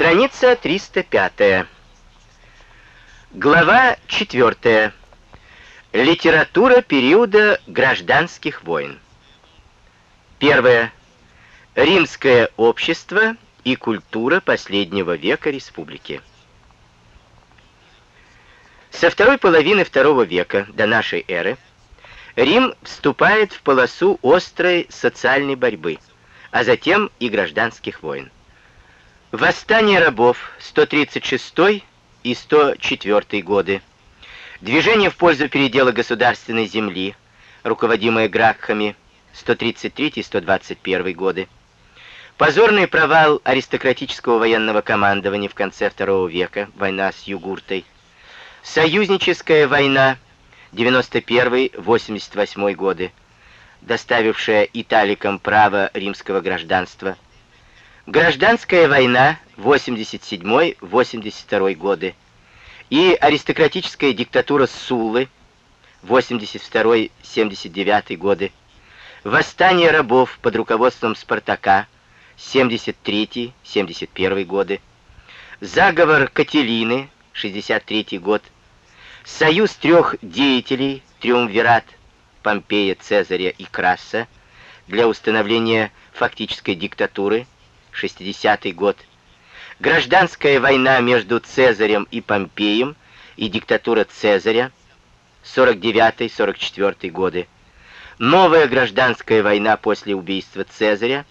Страница 305. Глава 4. Литература периода гражданских войн. Первое. Римское общество и культура последнего века республики. Со второй половины второго века до нашей эры Рим вступает в полосу острой социальной борьбы, а затем и гражданских войн. Восстание рабов 136 и 104 годы. Движение в пользу передела государственной земли, руководимое Гракхами 133 и 121 годы. Позорный провал аристократического военного командования в конце II века, война с Югуртой. Союзническая война 91-88 годы, доставившая италикам право римского гражданства – Гражданская война 87-82 годы и аристократическая диктатура Суллы 82-79 годы, восстание рабов под руководством Спартака 73-71 годы, заговор Кателины 63 год, союз трех деятелей, триумвират Помпея, Цезаря и Краса для установления фактической диктатуры 60 год, гражданская война между Цезарем и Помпеем и диктатура Цезаря, 49-44 годы, новая гражданская война после убийства Цезаря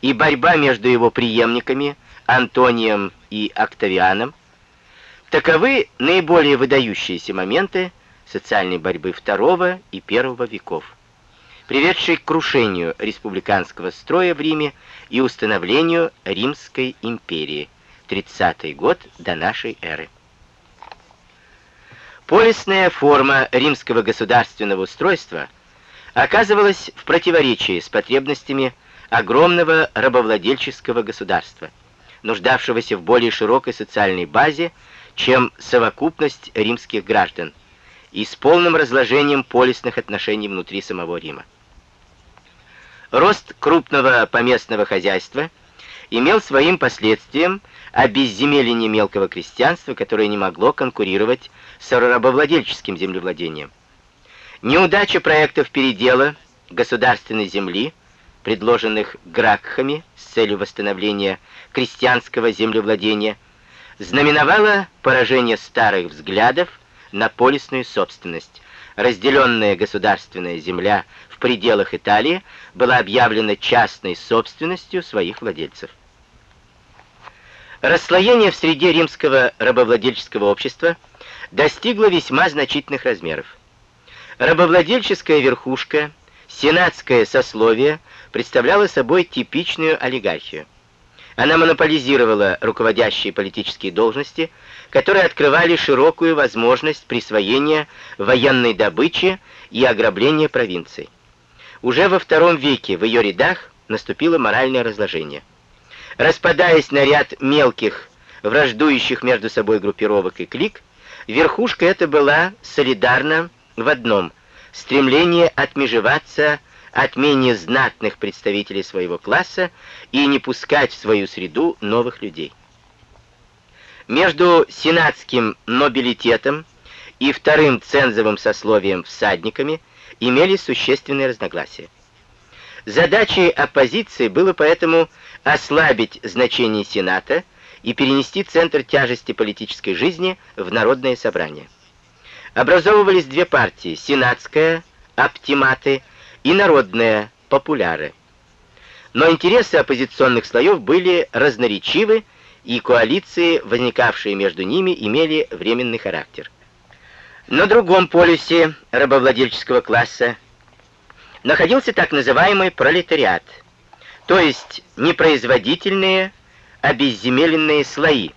и борьба между его преемниками Антонием и Октавианом, таковы наиболее выдающиеся моменты социальной борьбы II и I веков приведший к крушению республиканского строя в Риме и установлению Римской империи, 30 год до нашей эры. Полисная форма римского государственного устройства оказывалась в противоречии с потребностями огромного рабовладельческого государства, нуждавшегося в более широкой социальной базе, чем совокупность римских граждан, и с полным разложением полисных отношений внутри самого Рима. Рост крупного поместного хозяйства имел своим последствием обезземеление мелкого крестьянства, которое не могло конкурировать с рабовладельческим землевладением. Неудача проектов передела государственной земли, предложенных Гракхами с целью восстановления крестьянского землевладения, знаменовала поражение старых взглядов на полисную собственность. Разделенная государственная земля пределах Италии была объявлена частной собственностью своих владельцев. Расслоение в среде римского рабовладельческого общества достигло весьма значительных размеров. Рабовладельческая верхушка, сенатское сословие представляло собой типичную олигархию. Она монополизировала руководящие политические должности, которые открывали широкую возможность присвоения военной добычи и ограбления провинций. Уже во втором веке в ее рядах наступило моральное разложение. Распадаясь на ряд мелких, враждующих между собой группировок и клик, верхушка эта была солидарна в одном — стремление отмежеваться от менее знатных представителей своего класса и не пускать в свою среду новых людей. Между сенатским нобилитетом и вторым цензовым сословием всадниками – имели существенные разногласия. Задачей оппозиции было поэтому ослабить значение Сената и перенести центр тяжести политической жизни в народное собрание. Образовывались две партии – сенатская, оптиматы, и народная, популяры. Но интересы оппозиционных слоев были разноречивы, и коалиции, возникавшие между ними, имели временный характер – на другом полюсе рабовладельческого класса находился так называемый пролетариат, то есть непроизводительные, обезземеленные слои,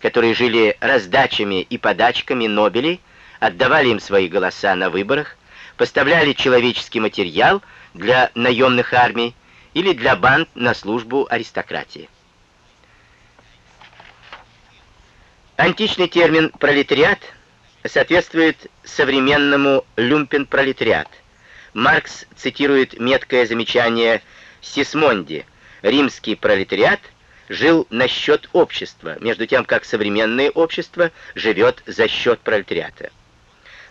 которые жили раздачами и подачками нобелей, отдавали им свои голоса на выборах, поставляли человеческий материал для наемных армий или для банд на службу аристократии. Античный термин «пролетариат» соответствует современному люмпен-пролетариат. Маркс цитирует меткое замечание Сисмонди. Римский пролетариат жил на счет общества, между тем как современное общество живет за счет пролетариата.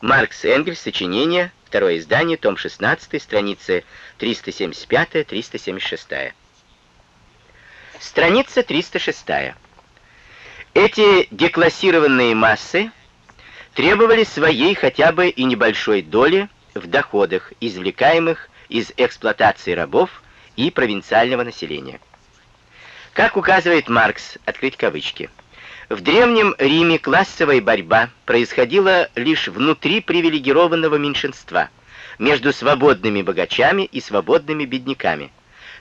Маркс Энгельс, сочинение, второе издание, том 16, страницы 375-376. Страница 306. Эти деклассированные массы требовали своей хотя бы и небольшой доли в доходах, извлекаемых из эксплуатации рабов и провинциального населения. Как указывает Маркс, открыть кавычки, в Древнем Риме классовая борьба происходила лишь внутри привилегированного меньшинства, между свободными богачами и свободными бедняками,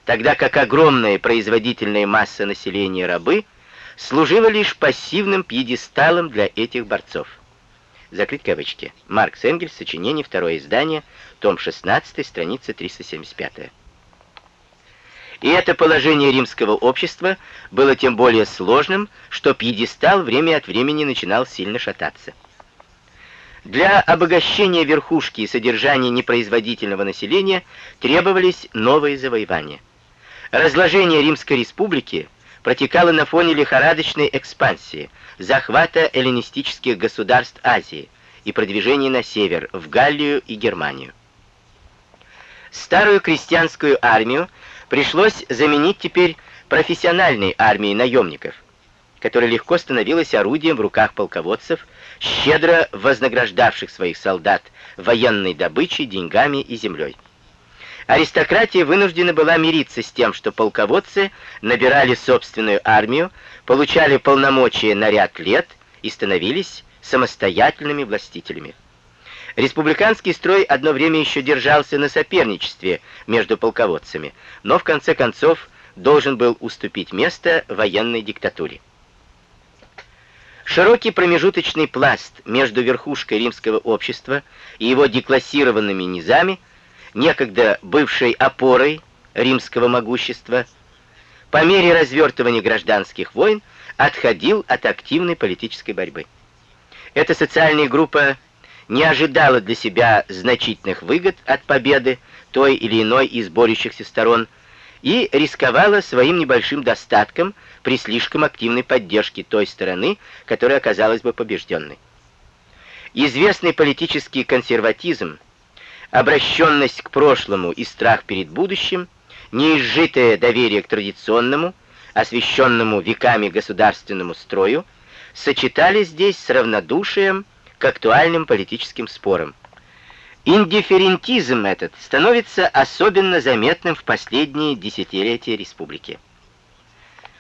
тогда как огромная производительная масса населения рабы служила лишь пассивным пьедесталом для этих борцов. Закрыть кавычки. Маркс Энгельс, сочинение, второе издание, том 16, страница 375. И это положение римского общества было тем более сложным, что пьедестал время от времени начинал сильно шататься. Для обогащения верхушки и содержания непроизводительного населения требовались новые завоевания. Разложение Римской республики протекало на фоне лихорадочной экспансии, захвата эллинистических государств Азии и продвижения на север, в Галлию и Германию. Старую крестьянскую армию пришлось заменить теперь профессиональной армией наемников, которая легко становилась орудием в руках полководцев, щедро вознаграждавших своих солдат военной добычей, деньгами и землей. Аристократия вынуждена была мириться с тем, что полководцы набирали собственную армию, получали полномочия на ряд лет и становились самостоятельными властителями. Республиканский строй одно время еще держался на соперничестве между полководцами, но в конце концов должен был уступить место военной диктатуре. Широкий промежуточный пласт между верхушкой римского общества и его деклассированными низами, некогда бывшей опорой римского могущества, по мере развертывания гражданских войн отходил от активной политической борьбы. Эта социальная группа не ожидала для себя значительных выгод от победы той или иной из борющихся сторон и рисковала своим небольшим достатком при слишком активной поддержке той стороны, которая оказалась бы побежденной. Известный политический консерватизм, обращенность к прошлому и страх перед будущим, неизжитое доверие к традиционному, освященному веками государственному строю, сочетались здесь с равнодушием к актуальным политическим спорам. Индифферентизм этот становится особенно заметным в последние десятилетия республики.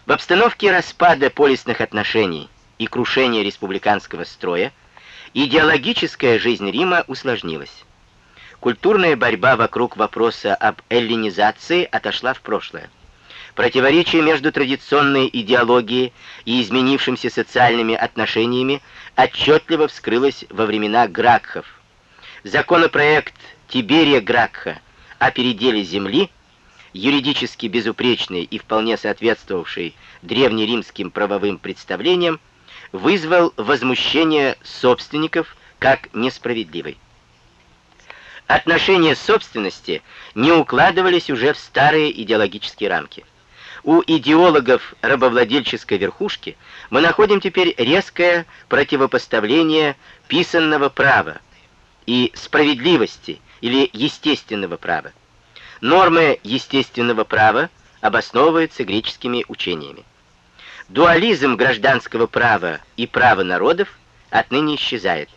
В обстановке распада полисных отношений и крушения республиканского строя идеологическая жизнь Рима усложнилась. Культурная борьба вокруг вопроса об эллинизации отошла в прошлое. Противоречие между традиционной идеологией и изменившимися социальными отношениями отчетливо вскрылось во времена Гракхов. Законопроект Тиберия Гракха о переделе земли, юридически безупречный и вполне соответствовавший древнеримским правовым представлениям, вызвал возмущение собственников как несправедливый. Отношения собственности не укладывались уже в старые идеологические рамки. У идеологов рабовладельческой верхушки мы находим теперь резкое противопоставление писанного права и справедливости или естественного права. Нормы естественного права обосновываются греческими учениями. Дуализм гражданского права и права народов отныне исчезает.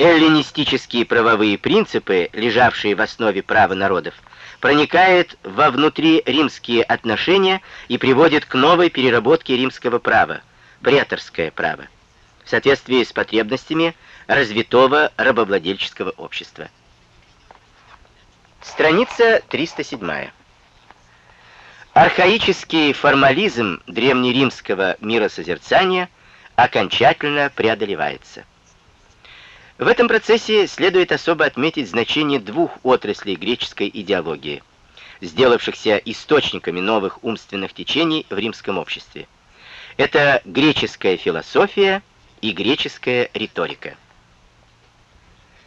Эллинистические правовые принципы, лежавшие в основе права народов, проникает во внутриримские отношения и приводит к новой переработке римского права, преторское право, в соответствии с потребностями развитого рабовладельческого общества. Страница 307. Архаический формализм древнеримского миросозерцания окончательно преодолевается. В этом процессе следует особо отметить значение двух отраслей греческой идеологии, сделавшихся источниками новых умственных течений в римском обществе. Это греческая философия и греческая риторика.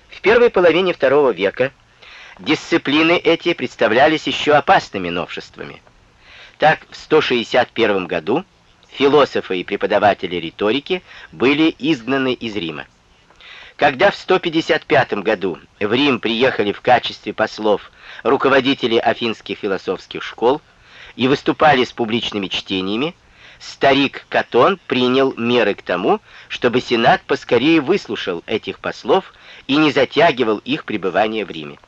В первой половине второго века дисциплины эти представлялись еще опасными новшествами. Так, в 161 году философы и преподаватели риторики были изгнаны из Рима. Когда в 155 году в Рим приехали в качестве послов руководители афинских философских школ и выступали с публичными чтениями, старик Катон принял меры к тому, чтобы Сенат поскорее выслушал этих послов и не затягивал их пребывание в Риме.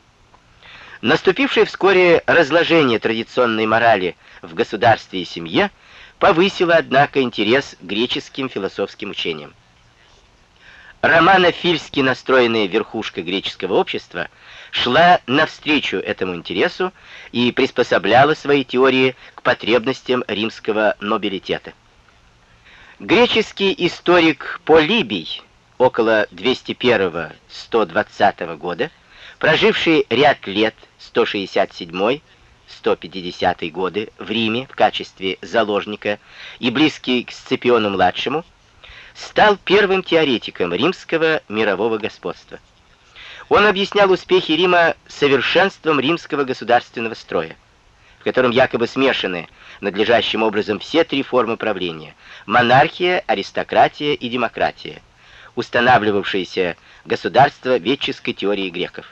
Наступившее вскоре разложение традиционной морали в государстве и семье повысило, однако, интерес к греческим философским учениям. Романо-фильски настроенная верхушка греческого общества шла навстречу этому интересу и приспособляла свои теории к потребностям римского нобилитета. Греческий историк Полибий около 201-120 года, проживший ряд лет 167-150 годы в Риме в качестве заложника и близкий к Сципиону-младшему, стал первым теоретиком римского мирового господства. Он объяснял успехи Рима совершенством римского государственного строя, в котором якобы смешаны надлежащим образом все три формы правления – монархия, аристократия и демократия, устанавливавшиеся государство ветческой теории греков.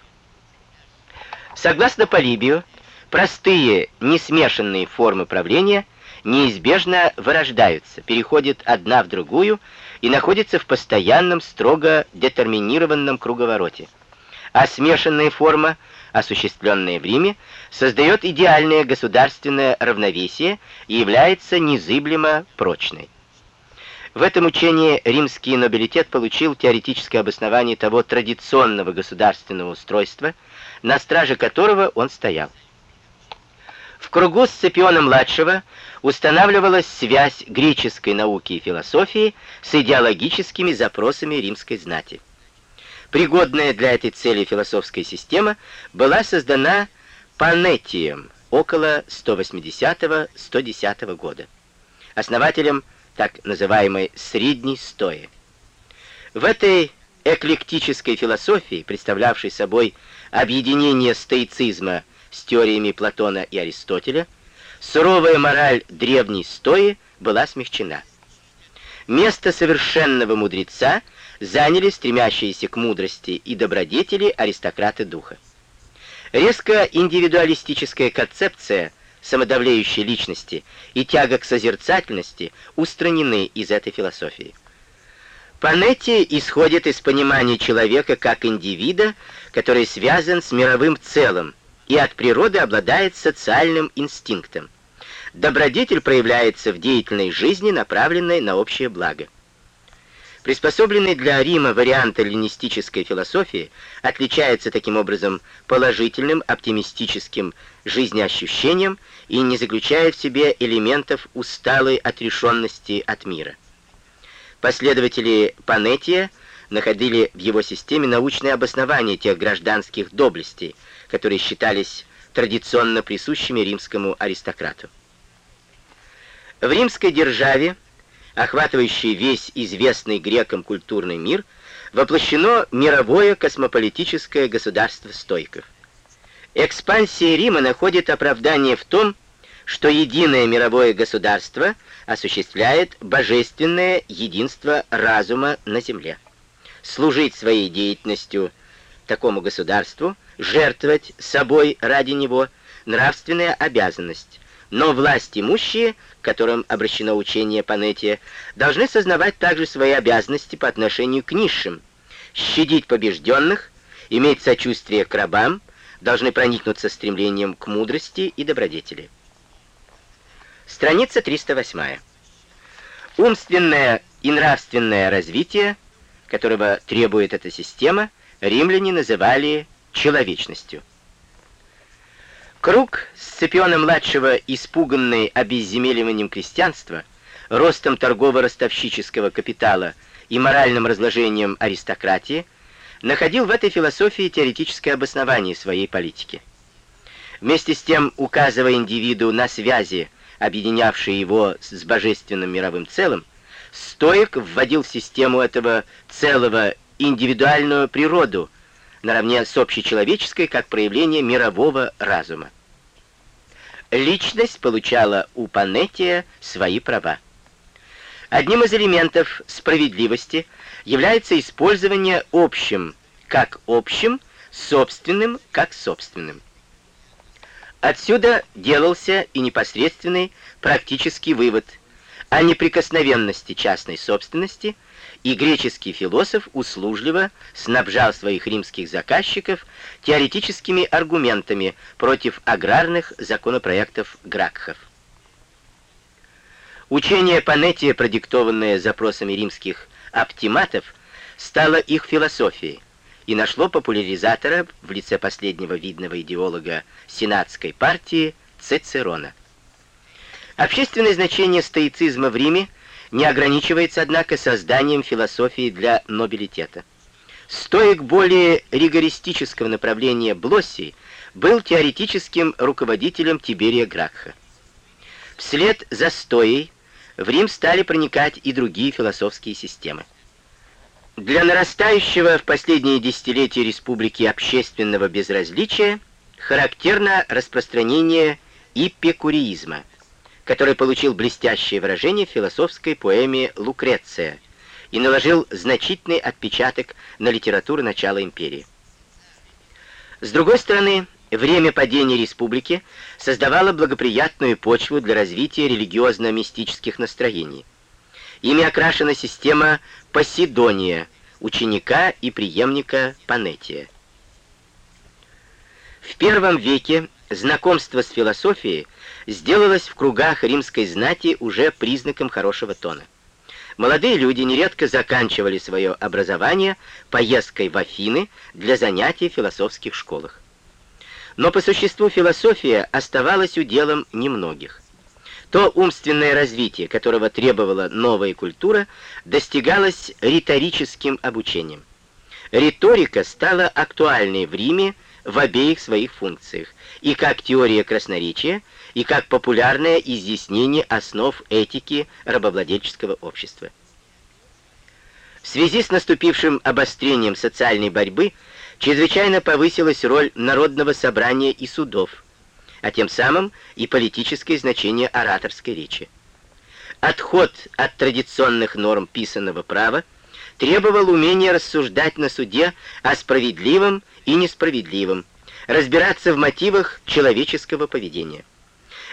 Согласно Полибию, простые, несмешанные формы правления неизбежно вырождаются, переходят одна в другую и находятся в постоянном, строго детерминированном круговороте. А смешанная форма, осуществленная в Риме, создает идеальное государственное равновесие и является незыблемо прочной. В этом учении римский нобилитет получил теоретическое обоснование того традиционного государственного устройства, на страже которого он стоял. В кругу Сципиона-младшего устанавливалась связь греческой науки и философии с идеологическими запросами римской знати. Пригодная для этой цели философская система была создана Панетием около 180-110 года, основателем так называемой «средней стои». В этой эклектической философии, представлявшей собой объединение стоицизма с теориями Платона и Аристотеля, суровая мораль древней стои была смягчена. Место совершенного мудреца заняли стремящиеся к мудрости и добродетели аристократы духа. Резко индивидуалистическая концепция самодавлеющей личности и тяга к созерцательности устранены из этой философии. Панетти исходит из понимания человека как индивида, который связан с мировым целым и от природы обладает социальным инстинктом. Добродетель проявляется в деятельной жизни, направленной на общее благо. Приспособленный для Рима вариант эллинистической философии отличается таким образом положительным, оптимистическим жизнеощущением и не заключает в себе элементов усталой отрешенности от мира. Последователи Панетия находили в его системе научное обоснование тех гражданских доблестей, которые считались традиционно присущими римскому аристократу. В римской державе, охватывающей весь известный грекам культурный мир, воплощено мировое космополитическое государство стойков. Экспансия Рима находит оправдание в том, что единое мировое государство осуществляет божественное единство разума на земле. Служить своей деятельностью такому государству, жертвовать собой ради него – нравственная обязанность, но власть имущие, к которым обращено учение Панетия, должны сознавать также свои обязанности по отношению к низшим, щадить побежденных, иметь сочувствие к рабам, должны проникнуться стремлением к мудрости и добродетели. Страница 308. Умственное и нравственное развитие, которого требует эта система, римляне называли человечностью. Круг Сципиона-младшего, испуганный обезземеливанием крестьянства, ростом торгово-ростовщического капитала и моральным разложением аристократии, находил в этой философии теоретическое обоснование своей политики. Вместе с тем, указывая индивиду на связи объединявший его с божественным мировым целым, стоик вводил в систему этого целого индивидуальную природу, наравне с общечеловеческой, как проявление мирового разума. личность получала у Панетия свои права. Одним из элементов справедливости является использование общим как общим, собственным как собственным. Отсюда делался и непосредственный практический вывод о неприкосновенности частной собственности, и греческий философ услужливо снабжал своих римских заказчиков теоретическими аргументами против аграрных законопроектов Гракхов. Учение Панетия, продиктованное запросами римских оптиматов, стало их философией и нашло популяризатора в лице последнего видного идеолога сенатской партии Цицерона. Общественное значение стоицизма в Риме не ограничивается, однако, созданием философии для нобилитета. Стоик более ригористического направления Блосси был теоретическим руководителем Тиберия Гракха. Вслед за Стоей в Рим стали проникать и другие философские системы. Для нарастающего в последние десятилетия республики общественного безразличия характерно распространение эпикуризма, который получил блестящее выражение в философской поэме «Лукреция» и наложил значительный отпечаток на литературу начала империи. С другой стороны, Время падения республики создавало благоприятную почву для развития религиозно-мистических настроений. Ими окрашена система Поседония, ученика и преемника Панетия. В первом веке знакомство с философией сделалось в кругах римской знати уже признаком хорошего тона. Молодые люди нередко заканчивали свое образование поездкой в Афины для занятий в философских школах. Но по существу философия оставалась уделом немногих. То умственное развитие, которого требовала новая культура, достигалось риторическим обучением. Риторика стала актуальной в Риме в обеих своих функциях, и как теория красноречия, и как популярное изъяснение основ этики рабовладельческого общества. В связи с наступившим обострением социальной борьбы чрезвычайно повысилась роль народного собрания и судов, а тем самым и политическое значение ораторской речи. Отход от традиционных норм писанного права требовал умения рассуждать на суде о справедливом и несправедливом, разбираться в мотивах человеческого поведения.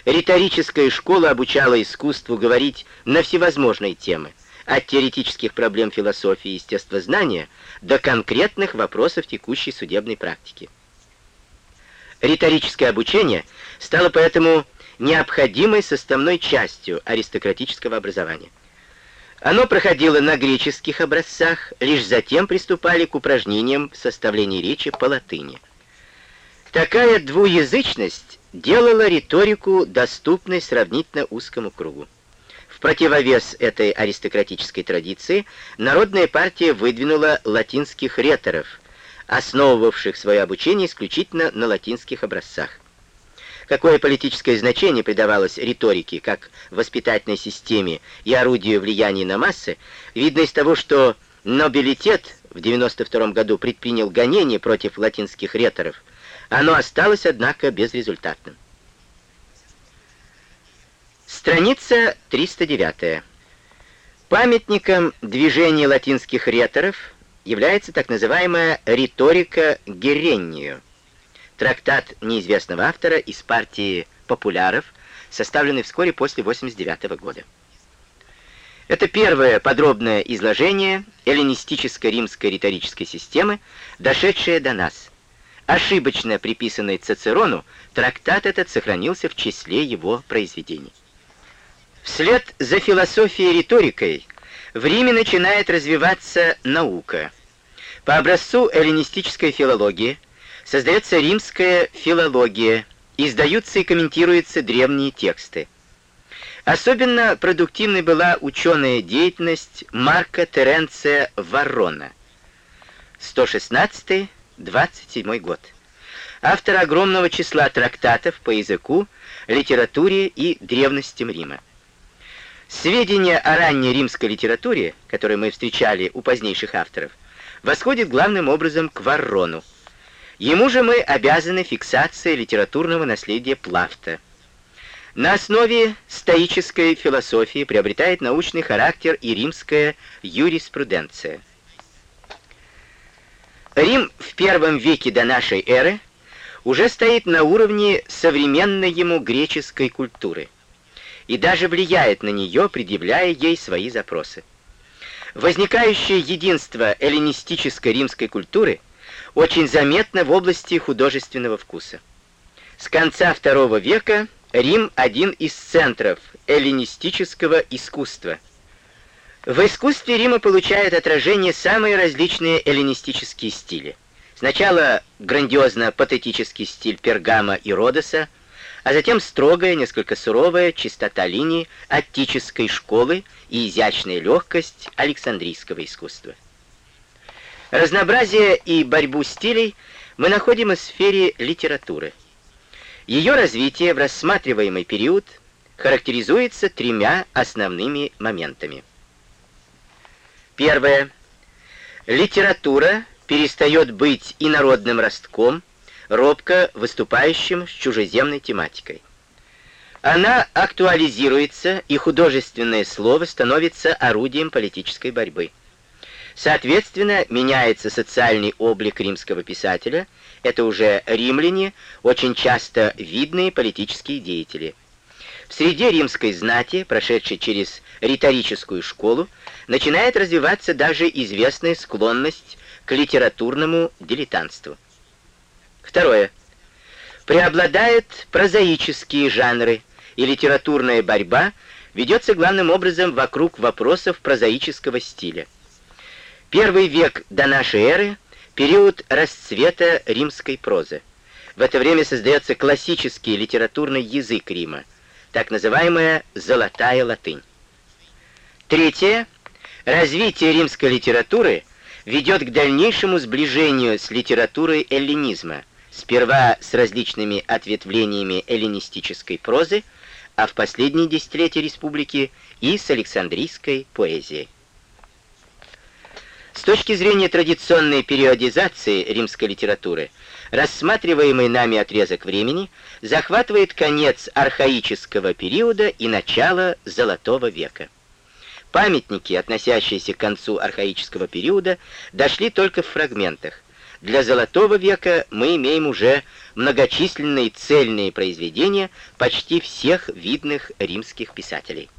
Риторическая школа обучала искусству говорить на всевозможные темы, от теоретических проблем философии и естествознания до конкретных вопросов текущей судебной практики. Риторическое обучение стало поэтому необходимой составной частью аристократического образования. Оно проходило на греческих образцах, лишь затем приступали к упражнениям в составлении речи по латыни. Такая двуязычность делала риторику доступной сравнительно узкому кругу. В противовес этой аристократической традиции Народная партия выдвинула латинских реторов, основывавших свое обучение исключительно на латинских образцах. Какое политическое значение придавалось риторике как воспитательной системе и орудию влияния на массы, видно из того, что нобилитет в 92 году предпринял гонение против латинских реторов, оно осталось, однако, безрезультатным. Страница 309. Памятником движения латинских реторов является так называемая риторика Гереннию, трактат неизвестного автора из партии популяров, составленный вскоре после 89 года. Это первое подробное изложение эллинистической римской риторической системы, дошедшее до нас. Ошибочно приписанный Цицерону, трактат этот сохранился в числе его произведений. Вслед за философией риторикой в Риме начинает развиваться наука. По образцу эллинистической филологии создается римская филология, издаются и комментируются древние тексты. Особенно продуктивной была ученая деятельность Марка Теренция Варрона. 116-27 год. Автор огромного числа трактатов по языку, литературе и древностям Рима. Сведения о ранней римской литературе, которые мы встречали у позднейших авторов, восходят главным образом к Варрону. Ему же мы обязаны фиксацией литературного наследия Плафта. На основе стоической философии приобретает научный характер и римская юриспруденция. Рим в первом веке до нашей эры уже стоит на уровне современной ему греческой культуры и даже влияет на нее, предъявляя ей свои запросы. Возникающее единство эллинистической римской культуры очень заметно в области художественного вкуса. С конца II века Рим один из центров эллинистического искусства. В искусстве Рима получают отражение самые различные эллинистические стили. Сначала грандиозно-патетический стиль Пергама и Родоса, а затем строгая, несколько суровая чистота линий аттической школы и изящная легкость Александрийского искусства. Разнообразие и борьбу стилей мы находим в сфере литературы. Ее развитие в рассматриваемый период характеризуется тремя основными моментами. Первое. Литература перестает быть инородным ростком, робко выступающим с чужеземной тематикой. Она актуализируется, и художественное слово становится орудием политической борьбы. Соответственно, меняется социальный облик римского писателя, это уже римляне, очень часто видные политические деятели. В среде римской знати, прошедшей через риторическую школу, начинает развиваться даже известная склонность к литературному дилетантству. Второе. Преобладают прозаические жанры, и литературная борьба ведется главным образом вокруг вопросов прозаического стиля. Первый век до нашей эры — период расцвета римской прозы. В это время создается классический литературный язык Рима, так называемая «золотая латынь». Третье. Развитие римской литературы ведет к дальнейшему сближению с литературой эллинизма — сперва с различными ответвлениями эллинистической прозы, а в последние десятилетия республики и с Александрийской поэзией. С точки зрения традиционной периодизации римской литературы, рассматриваемый нами отрезок времени захватывает конец архаического периода и начало Золотого века. Памятники, относящиеся к концу архаического периода, дошли только в фрагментах, для Золотого века мы имеем уже многочисленные цельные произведения почти всех видных римских писателей.